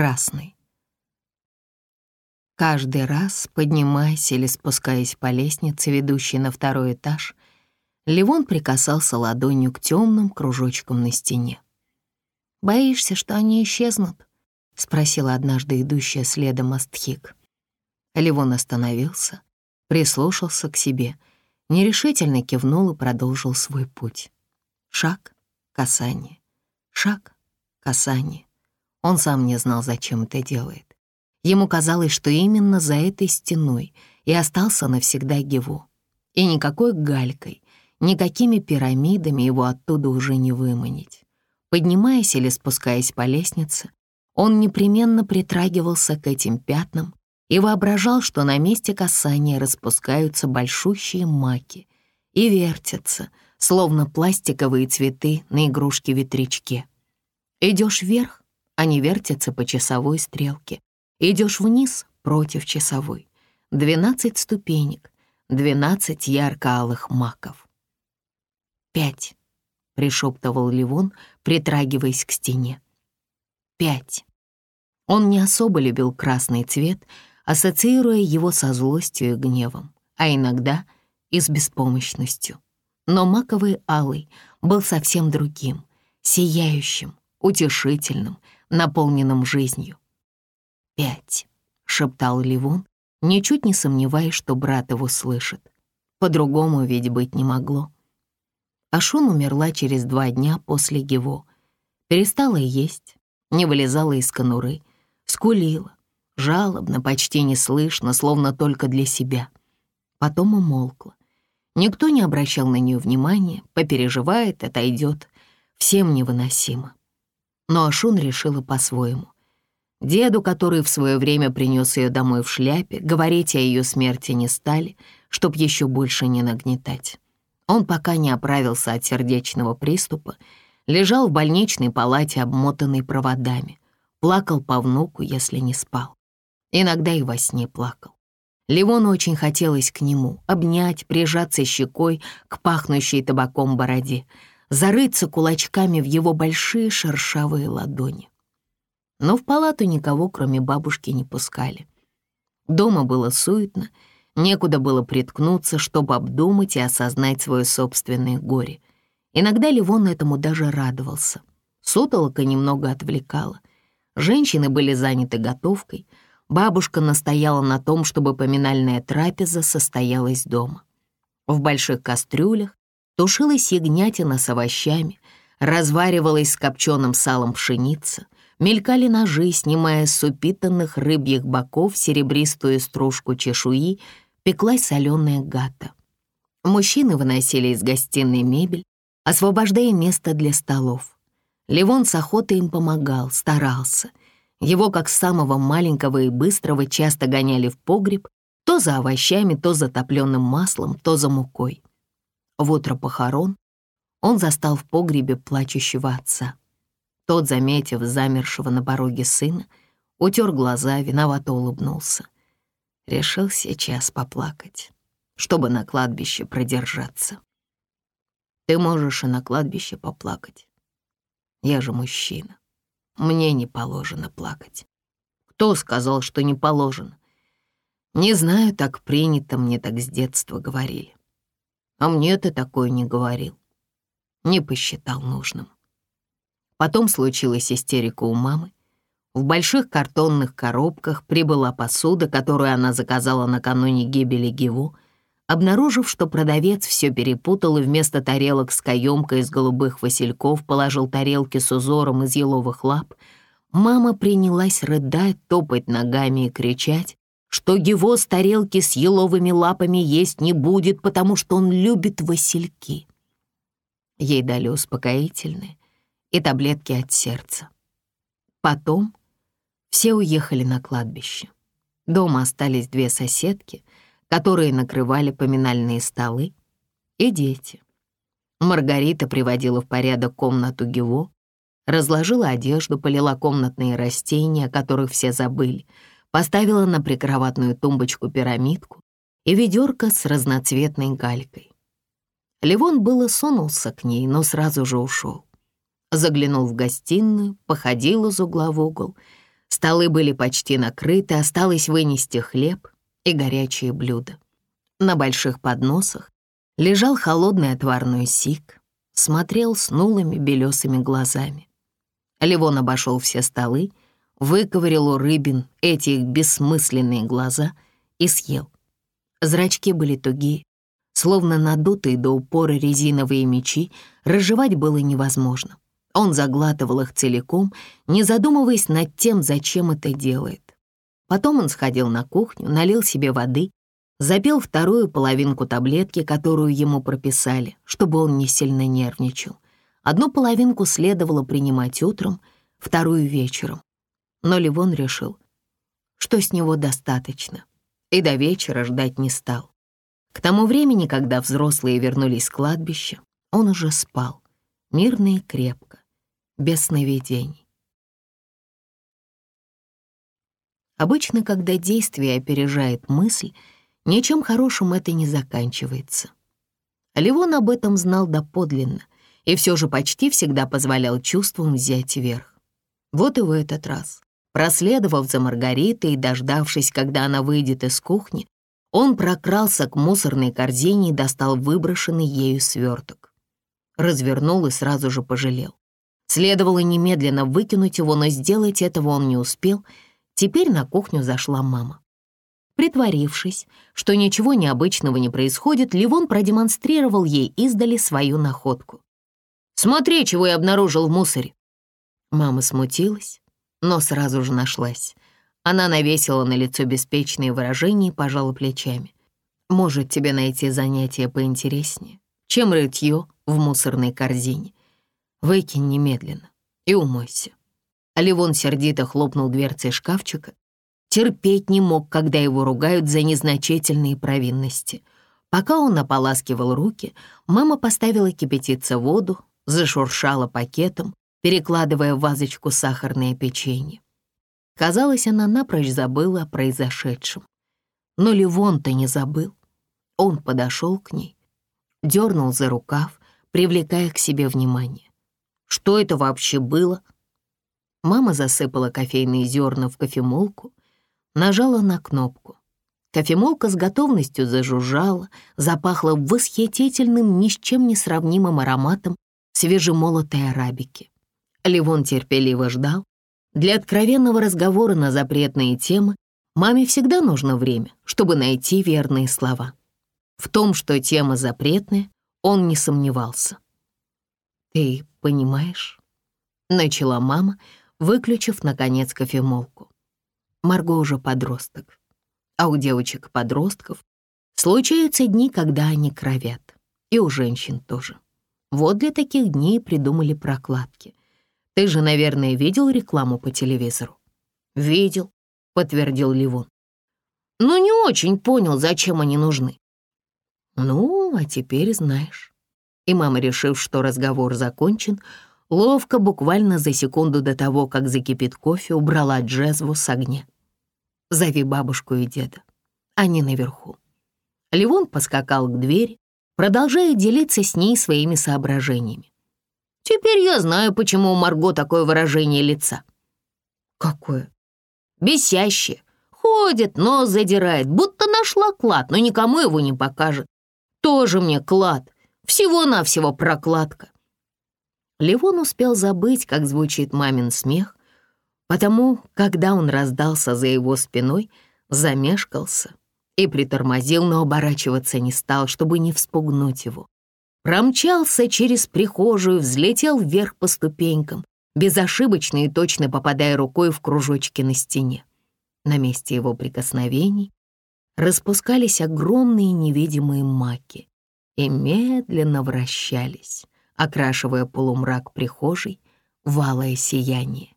Красный. Каждый раз, поднимаясь или спускаясь по лестнице, ведущей на второй этаж, Ливон прикасался ладонью к темным кружочкам на стене. «Боишься, что они исчезнут?» — спросила однажды идущая следом Астхик. Ливон остановился, прислушался к себе, нерешительно кивнул и продолжил свой путь. Шаг, касание, шаг, касание. Он сам не знал, зачем это делает. Ему казалось, что именно за этой стеной и остался навсегда Гево. И никакой галькой, никакими пирамидами его оттуда уже не выманить. Поднимаясь или спускаясь по лестнице, он непременно притрагивался к этим пятнам и воображал, что на месте касания распускаются большущие маки и вертятся, словно пластиковые цветы на игрушке-ветрячке. Идешь вверх, они вертятся по часовой стрелке, Идешь вниз против часовой. Двенадцать ступенек, двенадцать ярко-алых маков. «Пять», — пришептывал Ливон, притрагиваясь к стене. «Пять». Он не особо любил красный цвет, ассоциируя его со злостью и гневом, а иногда и с беспомощностью. Но маковый алый был совсем другим, сияющим, утешительным, наполненным жизнью пять», — шептал Ливон, ничуть не сомневаясь, что брат его слышит. По-другому ведь быть не могло. Ашун умерла через два дня после Гево. Перестала есть, не вылезала из конуры, скулила, жалобно, почти неслышно, словно только для себя. Потом умолкла. Никто не обращал на нее внимания, попереживает, отойдет. Всем невыносимо. Но Ашун решила по-своему. Деду, который в свое время принес ее домой в шляпе, говорить о ее смерти не стали, чтоб еще больше не нагнетать. Он пока не оправился от сердечного приступа, лежал в больничной палате, обмотанный проводами, плакал по внуку, если не спал. Иногда и во сне плакал. Ливону очень хотелось к нему обнять, прижаться щекой к пахнущей табаком бороде, зарыться кулачками в его большие шершавые ладони но в палату никого, кроме бабушки, не пускали. Дома было суетно, некуда было приткнуться, чтобы обдумать и осознать свое собственное горе. Иногда Ливон этому даже радовался. Сутолока немного отвлекала. Женщины были заняты готовкой, бабушка настояла на том, чтобы поминальная трапеза состоялась дома. В больших кастрюлях тушилась ягнятина с овощами, разваривалась с копченым салом пшеница — Мелькали ножи, снимая с упитанных рыбьих боков серебристую стружку чешуи, пеклась соленая гата. Мужчины выносили из гостиной мебель, освобождая место для столов. Левон с охотой им помогал, старался. Его, как самого маленького и быстрого, часто гоняли в погреб, то за овощами, то за топленым маслом, то за мукой. В утро похорон он застал в погребе плачущего отца. Тот, заметив замершего на пороге сына, утер глаза, виновато улыбнулся. Решил сейчас поплакать, чтобы на кладбище продержаться. Ты можешь и на кладбище поплакать. Я же мужчина. Мне не положено плакать. Кто сказал, что не положено? Не знаю, так принято, мне так с детства говорили. А мне ты такое не говорил. Не посчитал нужным. Потом случилась истерика у мамы. В больших картонных коробках прибыла посуда, которую она заказала накануне гибели Гиву. Обнаружив, что продавец все перепутал и вместо тарелок с каемкой из голубых васильков положил тарелки с узором из еловых лап, мама принялась рыдать, топать ногами и кричать, что Гиво с тарелки с еловыми лапами есть не будет, потому что он любит васильки. Ей дали успокоительное, и таблетки от сердца. Потом все уехали на кладбище. Дома остались две соседки, которые накрывали поминальные столы, и дети. Маргарита приводила в порядок комнату Гево, разложила одежду, полила комнатные растения, о которых все забыли, поставила на прикроватную тумбочку пирамидку и ведерко с разноцветной галькой. Левон было сунулся к ней, но сразу же ушел. Заглянул в гостиную, походил из угла в угол. Столы были почти накрыты, осталось вынести хлеб и горячие блюда. На больших подносах лежал холодный отварной сик, смотрел с нулыми белесыми глазами. Левон обошел все столы, выковырял у рыбин эти их бессмысленные глаза и съел. Зрачки были тугие, словно надутые до упора резиновые мечи, разжевать было невозможно. Он заглатывал их целиком, не задумываясь над тем, зачем это делает. Потом он сходил на кухню, налил себе воды, запил вторую половинку таблетки, которую ему прописали, чтобы он не сильно нервничал. Одну половинку следовало принимать утром, вторую — вечером. Но Ливон решил, что с него достаточно, и до вечера ждать не стал. К тому времени, когда взрослые вернулись с кладбища, он уже спал, мирно и крепко, без сновидений. Обычно, когда действие опережает мысль, ничем хорошим это не заканчивается. Ливон об этом знал доподлинно и все же почти всегда позволял чувствам взять верх. Вот и в этот раз. Проследовав за Маргаритой и дождавшись, когда она выйдет из кухни, он прокрался к мусорной корзине и достал выброшенный ею сверток. Развернул и сразу же пожалел. Следовало немедленно выкинуть его, но сделать этого он не успел. Теперь на кухню зашла мама. Притворившись, что ничего необычного не происходит, Ливон продемонстрировал ей издали свою находку. «Смотри, чего я обнаружил в мусоре!» Мама смутилась, но сразу же нашлась. Она навесила на лицо беспечные выражения и пожала плечами. «Может, тебе найти занятие поинтереснее, чем рытье в мусорной корзине. Выкинь немедленно и умойся». Ливон сердито хлопнул дверцей шкафчика терпеть не мог, когда его ругают за незначительные провинности. Пока он ополаскивал руки, мама поставила кипятиться воду, зашуршала пакетом, перекладывая в вазочку сахарное печенье. Казалось, она напрочь забыла о произошедшем. Но Ливон-то не забыл. Он подошел к ней, дернул за рукав, привлекая к себе внимание. Что это вообще было? Мама засыпала кофейные зерна в кофемолку, нажала на кнопку. Кофемолка с готовностью зажужжала, запахла восхитительным, ни с чем не сравнимым ароматом свежемолотой арабики. Ливон терпеливо ждал. Для откровенного разговора на запретные темы маме всегда нужно время, чтобы найти верные слова. В том, что тема запретная, он не сомневался. «Ты понимаешь?» — начала мама, выключив, наконец, кофемолку. Марго уже подросток. А у девочек-подростков случаются дни, когда они кровят. И у женщин тоже. Вот для таких дней придумали прокладки. Ты же, наверное, видел рекламу по телевизору? «Видел», — подтвердил Ливон. «Но не очень понял, зачем они нужны». «Ну, а теперь знаешь». И мама, решив, что разговор закончен, ловко, буквально за секунду до того, как закипит кофе, убрала джезву с огня. «Зови бабушку и деда. Они наверху». Ливон поскакал к двери, продолжая делиться с ней своими соображениями. «Теперь я знаю, почему у Марго такое выражение лица». «Какое?» «Бесящее. Ходит, нос задирает, будто нашла клад, но никому его не покажет. Тоже мне клад. Всего-навсего прокладка». Ливон успел забыть, как звучит мамин смех, потому, когда он раздался за его спиной, замешкался и притормозил, но оборачиваться не стал, чтобы не вспугнуть его. Промчался через прихожую, взлетел вверх по ступенькам, безошибочно и точно попадая рукой в кружочки на стене. На месте его прикосновений распускались огромные невидимые маки и медленно вращались, окрашивая полумрак прихожей в алое сияние.